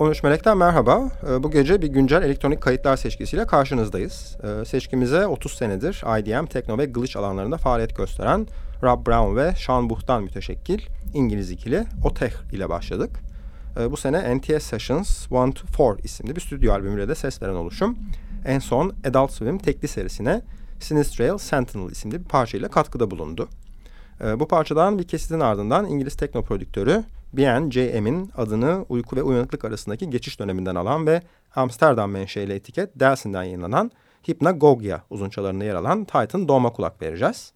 13 Melek'ten merhaba. Ee, bu gece bir güncel elektronik kayıtlar seçkisiyle karşınızdayız. Ee, seçkimize 30 senedir IDM, tekno ve glitch alanlarında faaliyet gösteren Rob Brown ve Sean Buch'tan müteşekkil İngiliz ikili Oteh ile başladık. Ee, bu sene NTS Sessions 1-4 isimli bir stüdyo albümüyle de ses veren oluşum. En son Adult Swim tekli serisine Sinistrail Sentinel isimli bir parçayla katkıda bulundu. Bu parçadan bir kesitin ardından İngiliz tekno prodüktörü BNJM'in adını uyku ve uyanıklık arasındaki geçiş döneminden alan ve Amsterdam menşeli etiket Delsin'den yayınlanan Hypnagogia uzunçalarında yer alan Titan doğma kulak vereceğiz.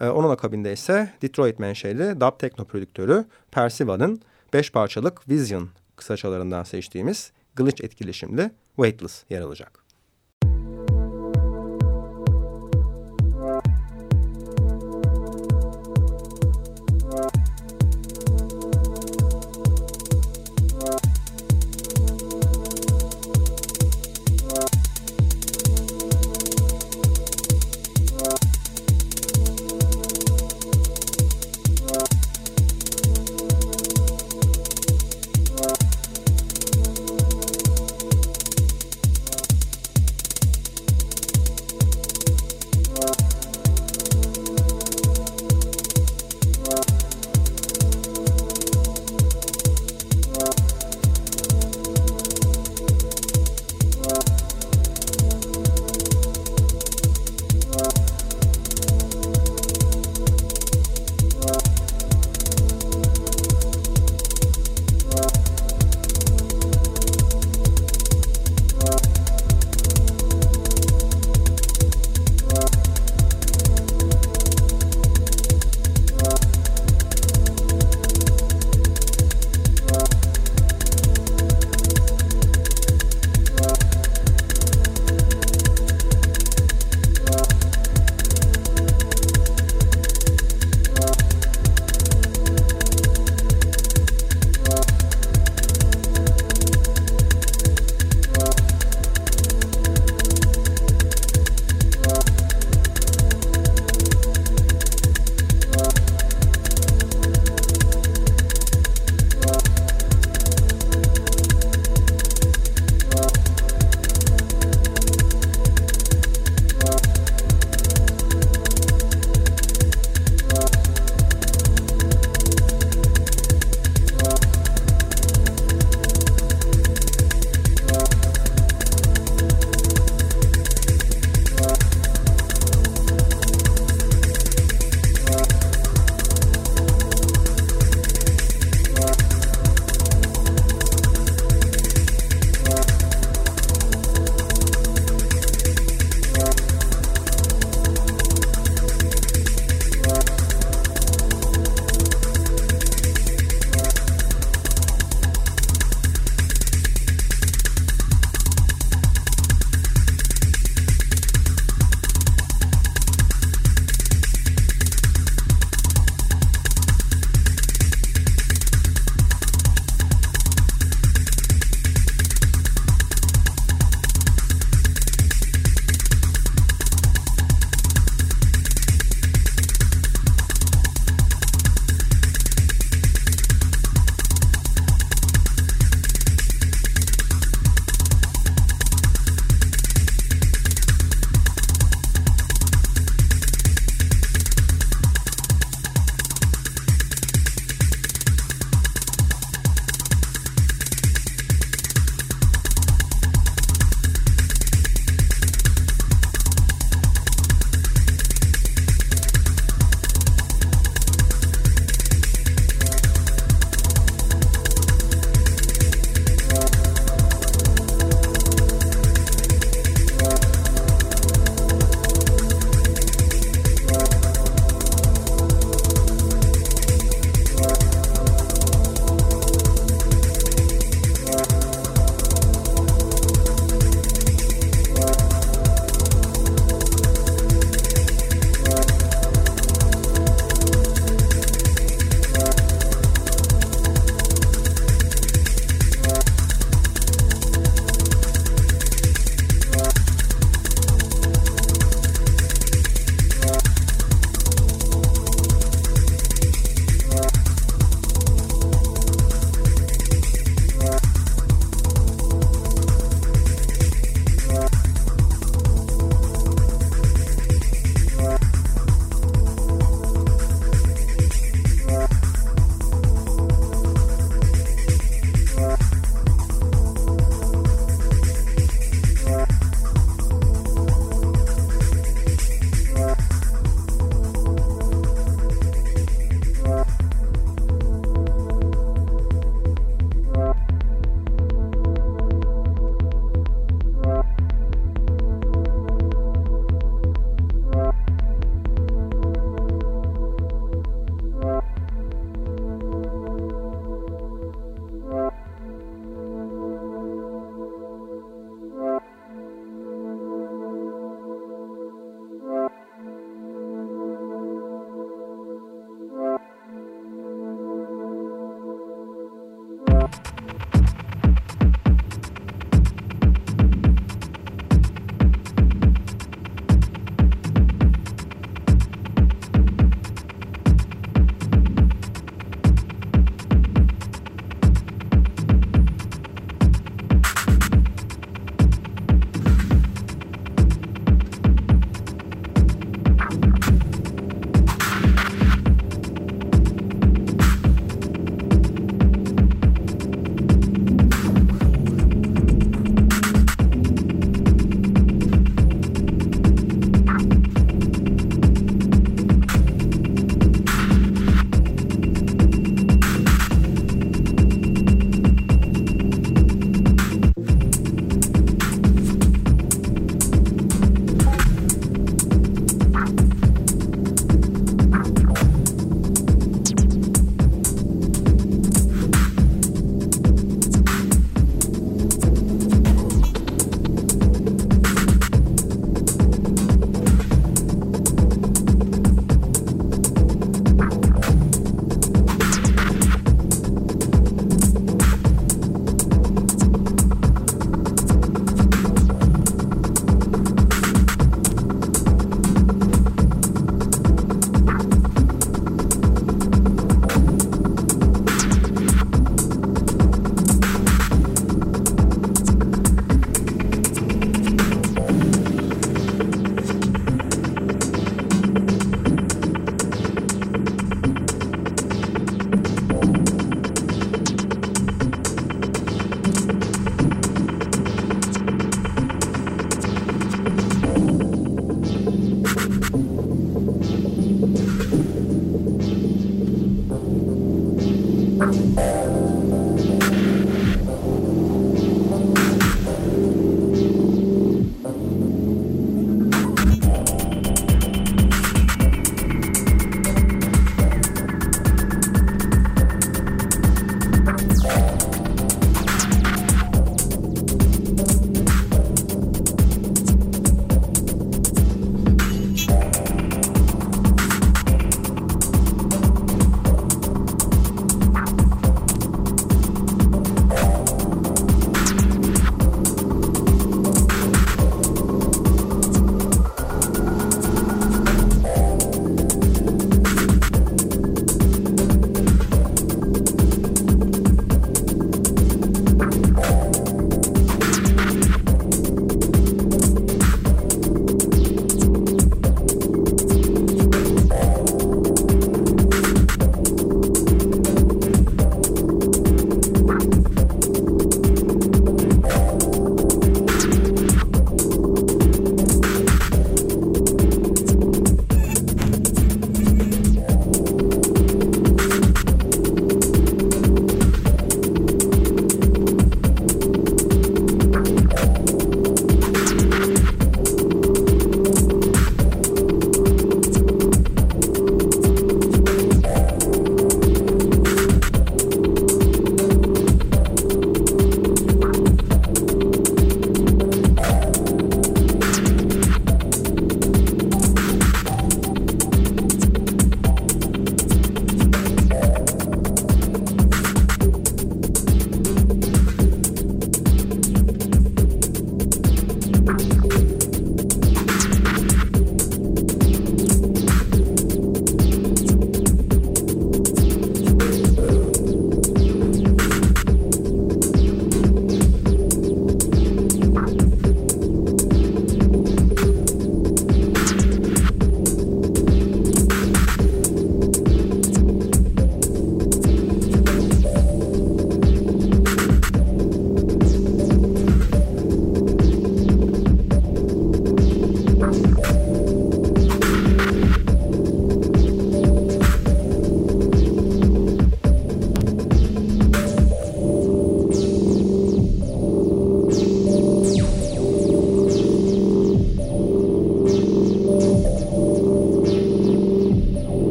Ee, onun akabinde ise Detroit menşeli dub tekno prodüktörü Percival'ın beş parçalık Vision kısaçalarından seçtiğimiz glitch etkileşimli Weightless yer alacak.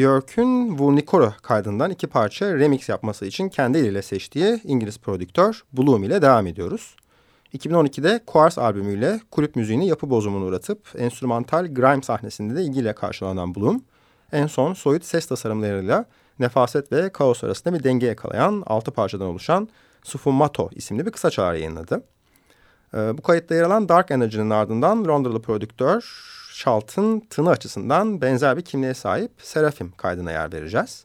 Björk'ün Vurnikora kaydından iki parça remix yapması için kendi eliyle seçtiği İngiliz prodüktör Bloom ile devam ediyoruz. 2012'de Quartz albümüyle kulüp müziğini yapı bozumunu uğratıp enstrümantal grime sahnesinde de ilgiyle karşılanan Bloom, en son soyut ses tasarımlarıyla nefaset ve kaos arasında bir denge yakalayan altı parçadan oluşan Sfumato isimli bir kısa çağrı yayınladı. Ee, bu kayıtta yer alan Dark Energy'nin ardından Londralı prodüktör Schultz'ın tını açısından benzer bir kimliğe sahip Serafim kaydına yer vereceğiz.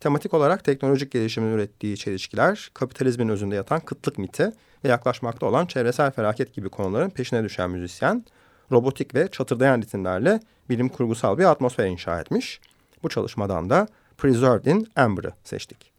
Tematik olarak teknolojik gelişimin ürettiği çelişkiler, kapitalizmin özünde yatan kıtlık miti ve yaklaşmakta olan çevresel felaket gibi konuların peşine düşen müzisyen, robotik ve çatırdayan ritimlerle bilim kurgusal bir atmosfer inşa etmiş. Bu çalışmadan da Preserved in Amber'ı seçtik.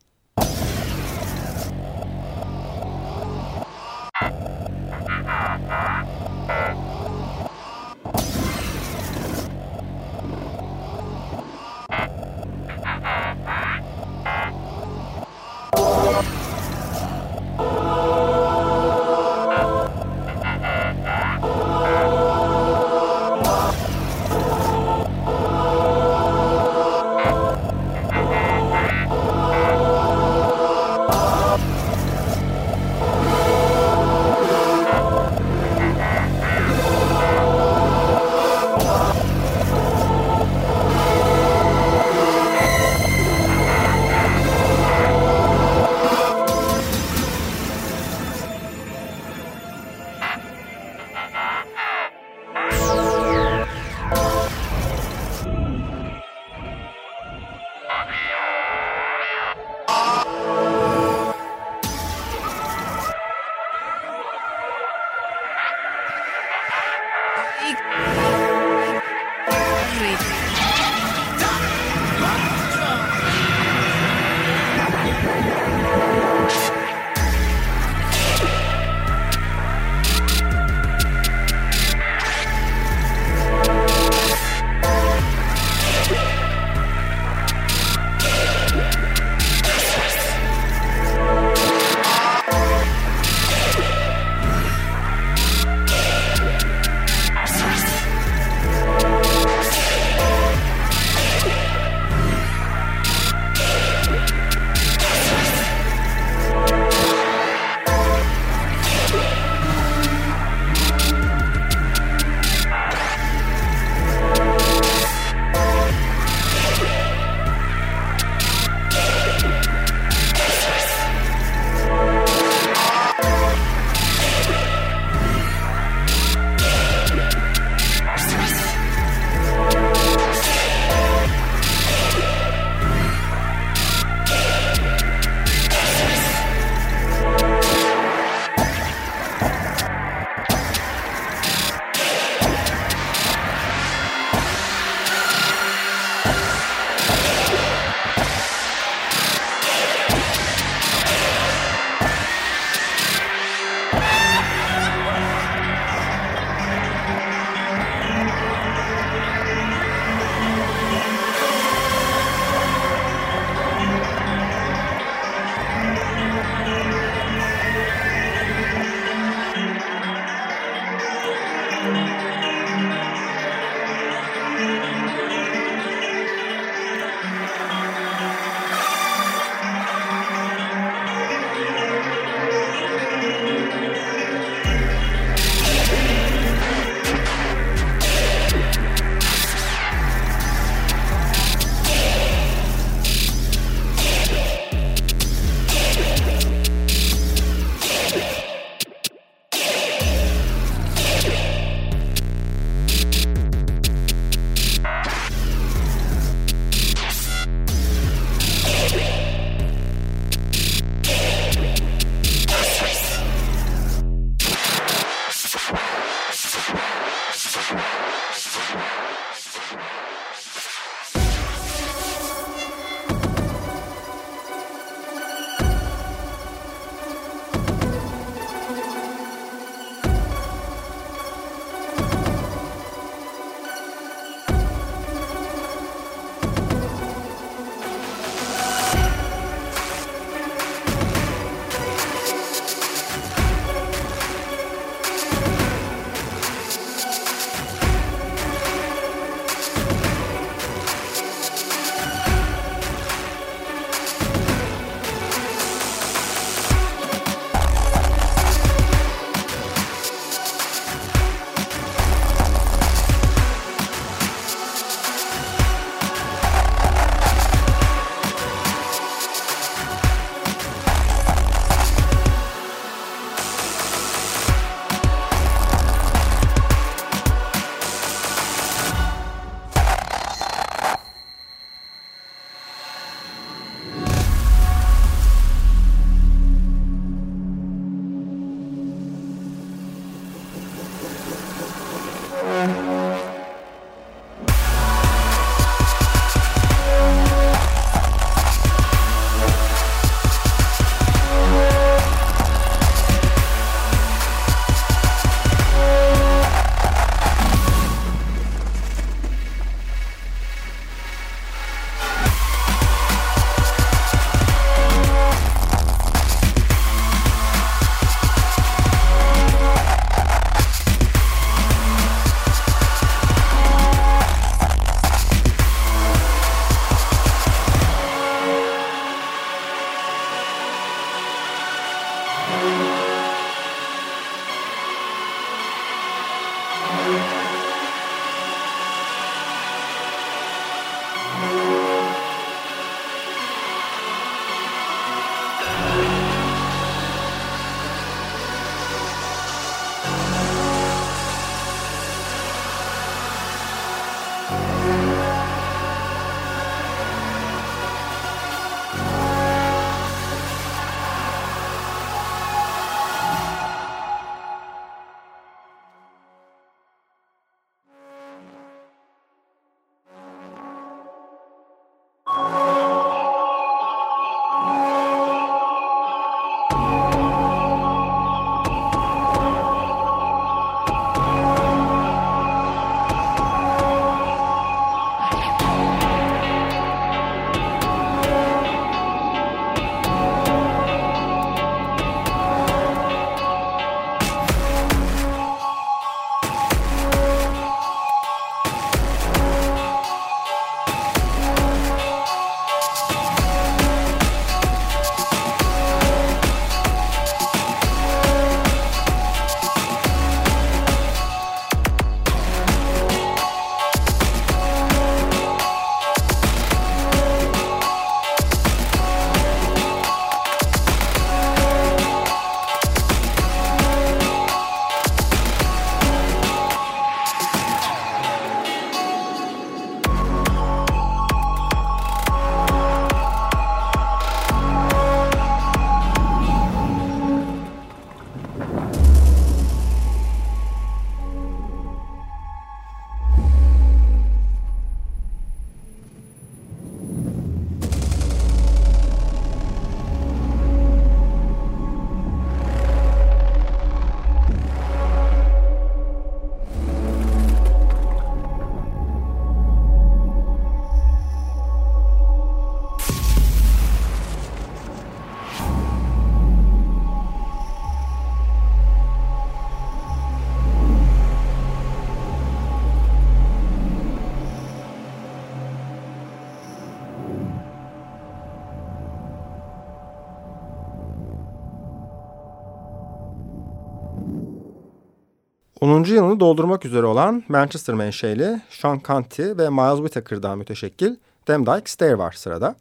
10. yılını doldurmak üzere olan Manchester menşeli Sean Canty ve Miles Whittaker'dan müteşekkil Demdike Stair var sırada.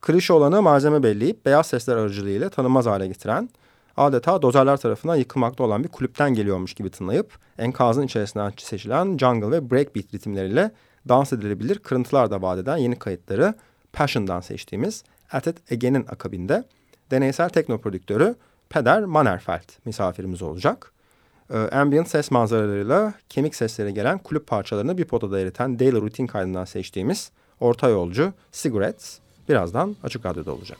Klişe olanı malzeme belleyip beyaz sesler aracılığıyla tanınmaz hale getiren, adeta dozerler tarafından yıkılmakta olan bir kulüpten geliyormuş gibi tınlayıp enkazın içerisinden seçilen jungle ve breakbeat ritimleriyle dans edilebilir kırıntılar da vaat eden yeni kayıtları Passion'dan seçtiğimiz At It Again'in akabinde deneysel tekno prodüktörü Peder Mannerfeld misafirimiz olacak. Ee, ambient ses manzaralarıyla kemik sesleri gelen kulüp parçalarını bir potada eriten Daily Routine kaydından seçtiğimiz orta yolcu Cigarettes birazdan Açık Radyo'da olacak.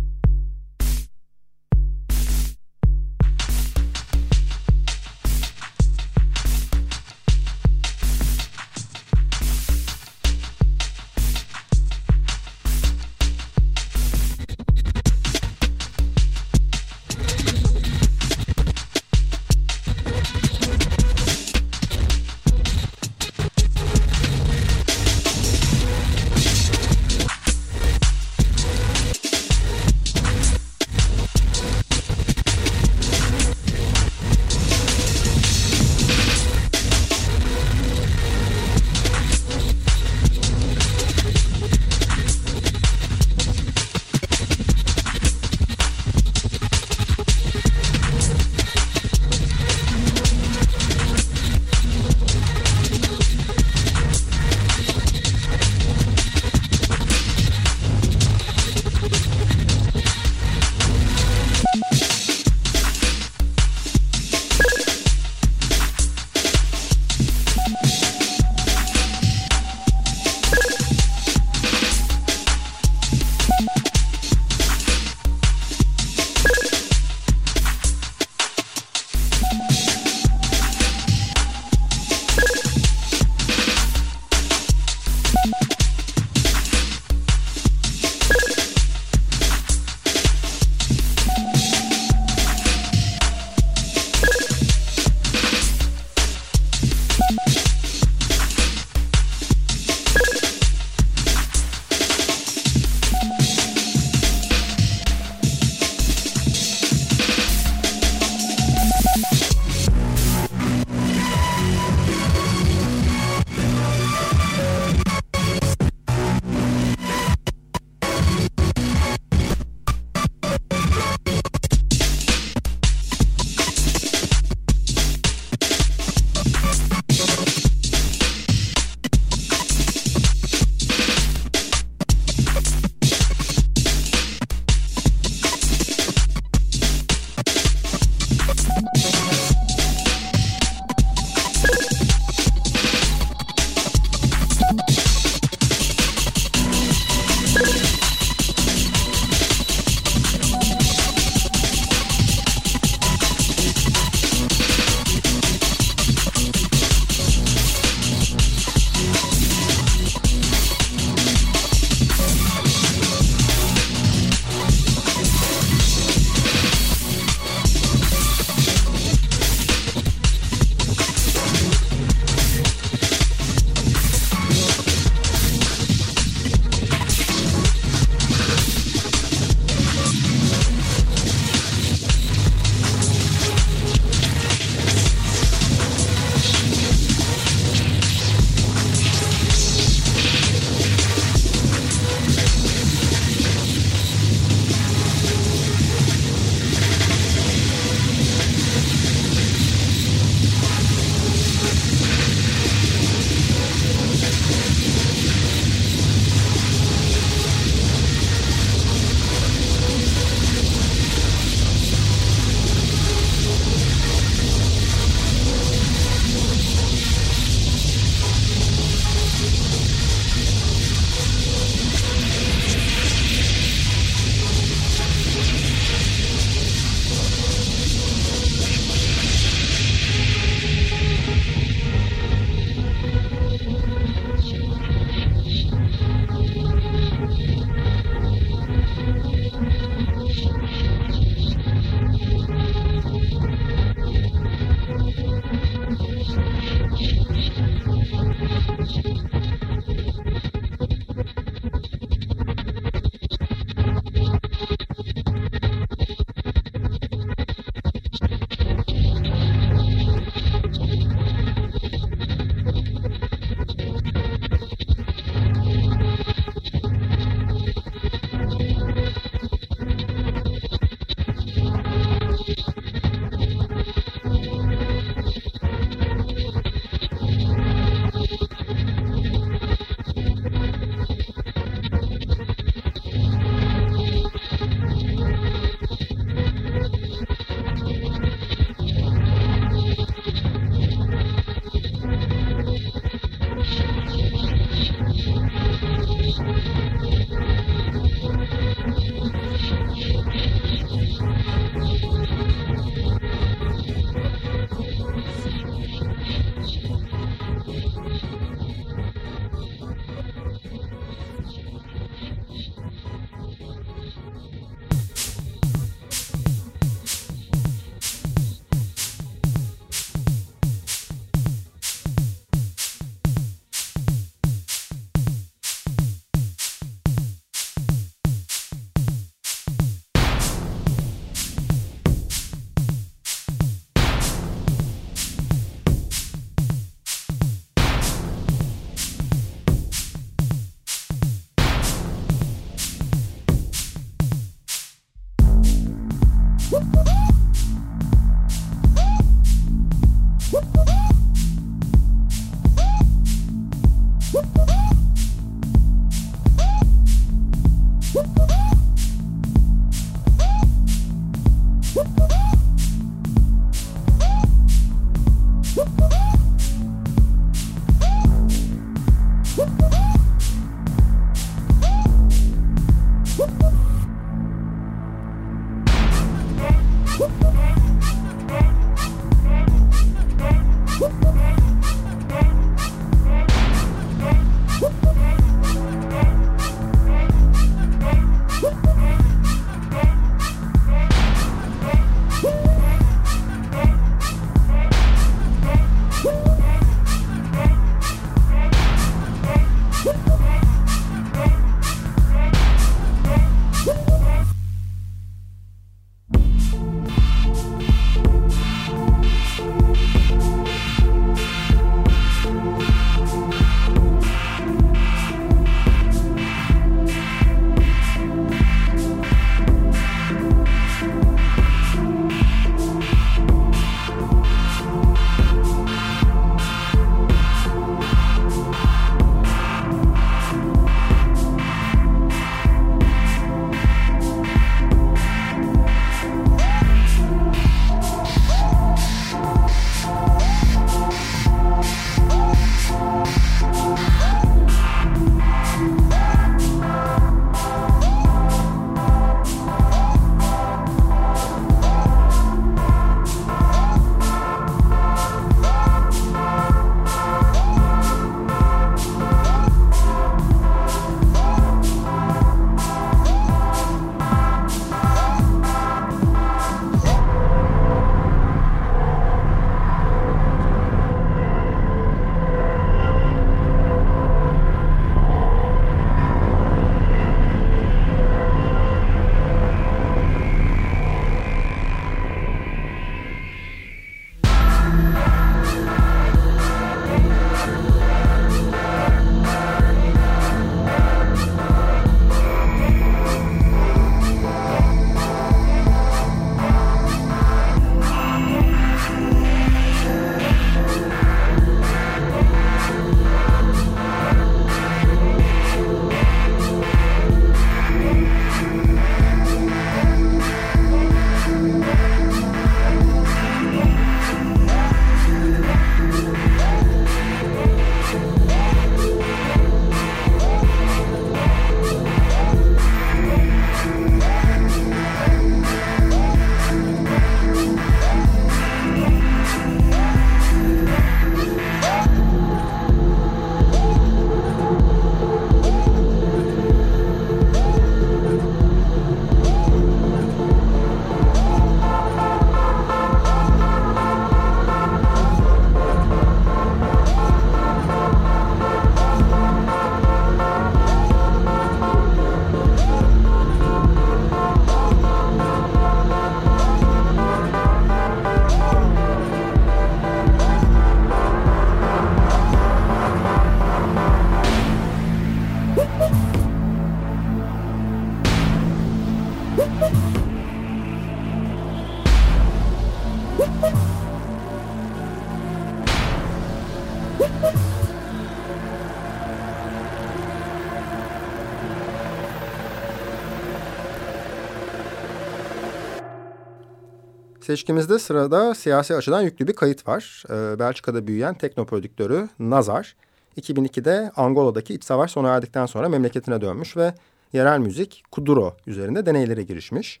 Seçkimizde sırada siyasi açıdan yüklü bir kayıt var. Ee, Belçika'da büyüyen tekno prodüktörü Nazar, 2002'de Angola'daki iç savaş sona erdikten sonra memleketine dönmüş ve yerel müzik Kuduro üzerinde deneylere girişmiş.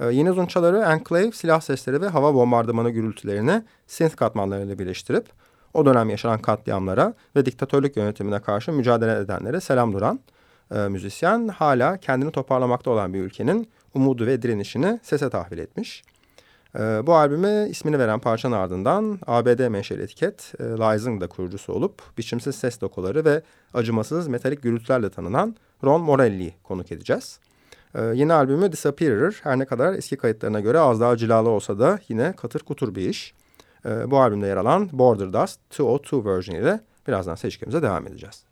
Ee, yeni uzunçaları Enclave, silah sesleri ve hava bombardımanı gürültülerini synth katmanlarıyla birleştirip o dönem yaşanan katliamlara ve diktatörlük yönetimine karşı mücadele edenlere selam duran e, müzisyen hala kendini toparlamakta olan bir ülkenin umudu ve direnişini sese tahvil etmiş. E, bu albüme ismini veren parçanın ardından ABD menşeli etiket e, kurucusu olup biçimsiz ses dokuları ve acımasız metalik gürültülerle tanınan Ron Morelli konuk edeceğiz. E, yeni albümü Disappearer her ne kadar eski kayıtlarına göre az daha cilalı olsa da yine katır kutur bir iş. E, bu albümde yer alan Border Dust 202 version ile birazdan seçkimize devam edeceğiz.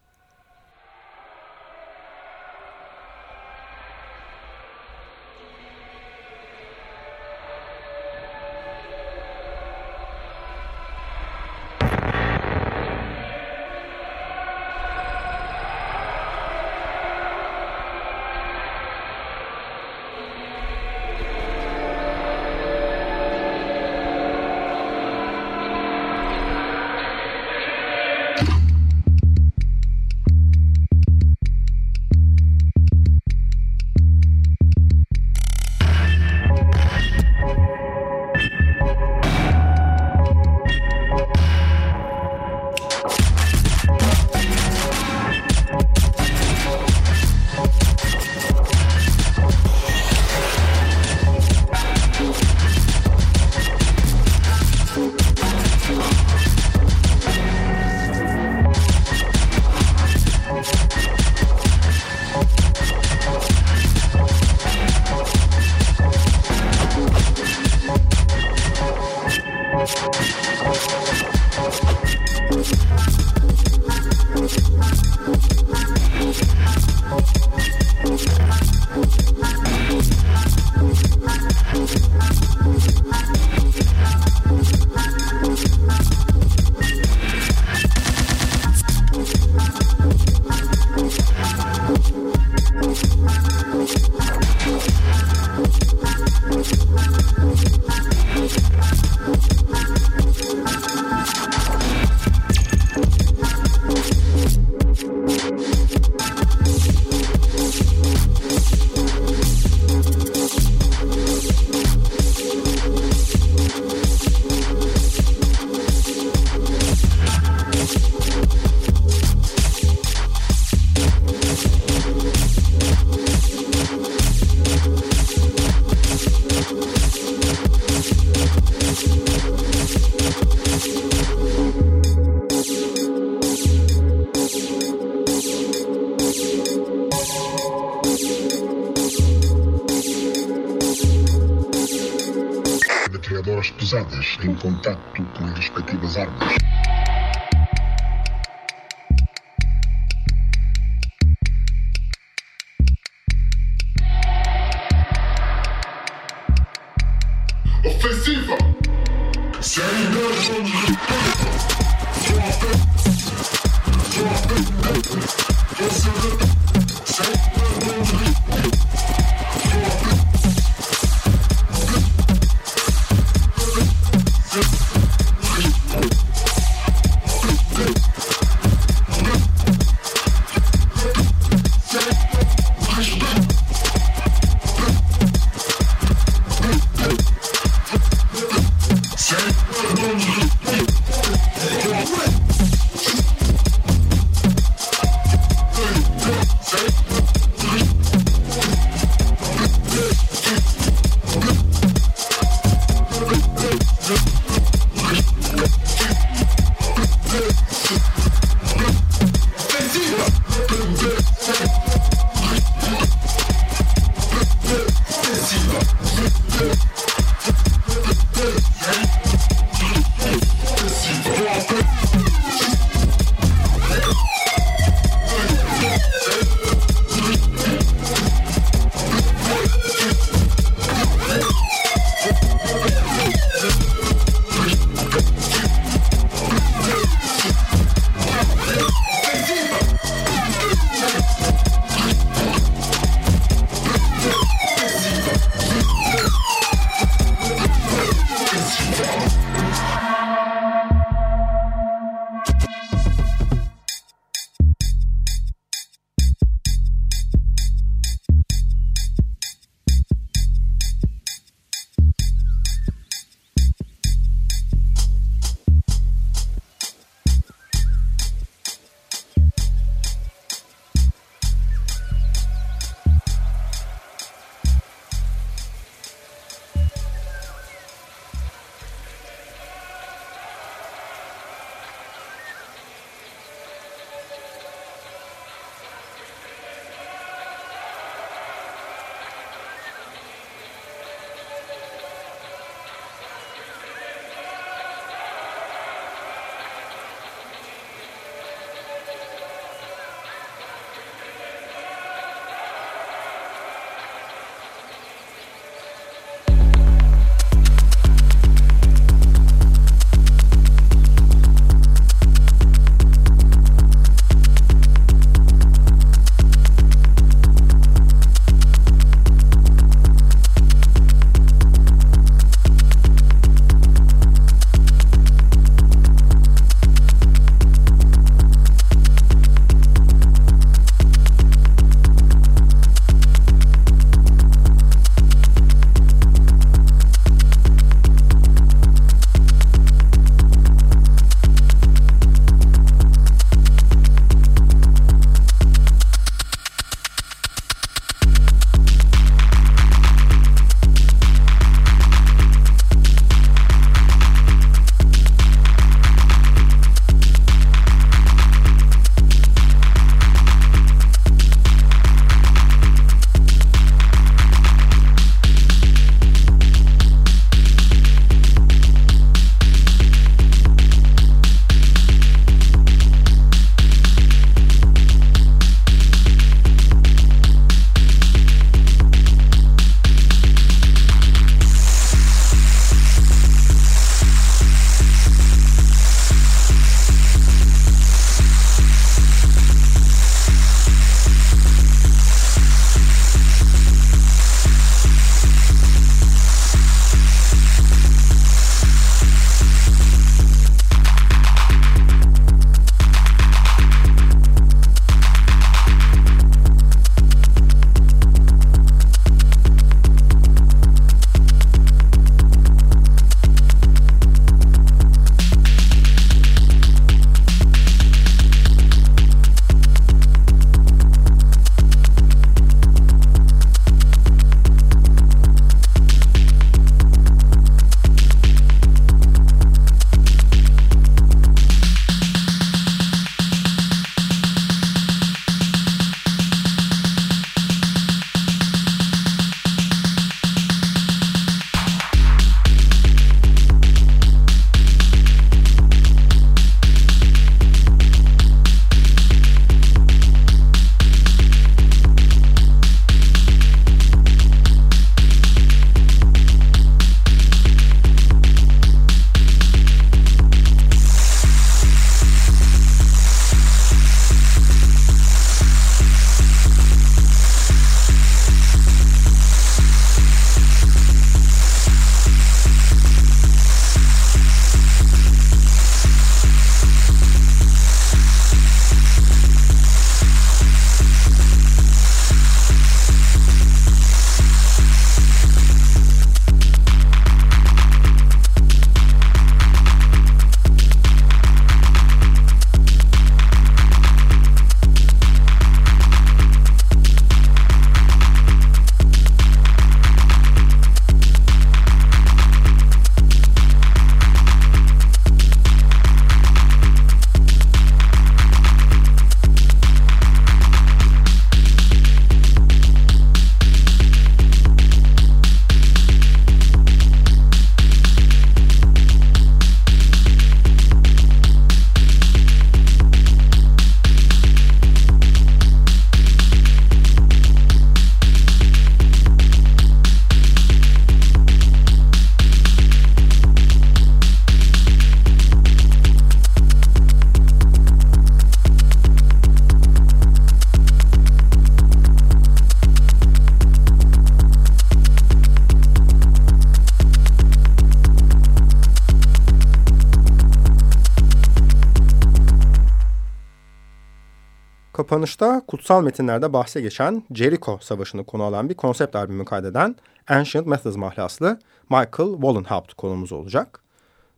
Kapanışta kutsal metinlerde bahse geçen Jericho Savaşı'nı konu alan bir konsept albümü kaydeden Ancient Methods mahlaslı Michael Wallenhaupt konumuz olacak.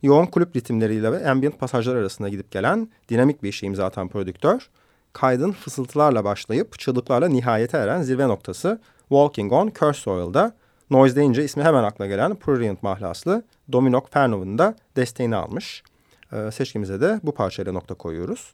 Yoğun kulüp ritimleriyle ve ambient pasajlar arasında gidip gelen dinamik bir işe imza atan prodüktör, kaydın fısıltılarla başlayıp çığlıklarla nihayete eren zirve noktası Walking on Curse Soil'da Noise deyince ismi hemen akla gelen Prurient mahlaslı Dominok Fernov'un da desteğini almış. Ee, seçkimize de bu parçayla nokta koyuyoruz.